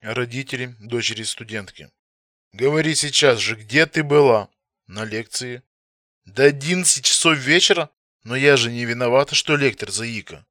Родители дочери студентки. Говори сейчас же, где ты была? На лекции. До 11 часов вечера? Но я же не виновата, что лектор заика.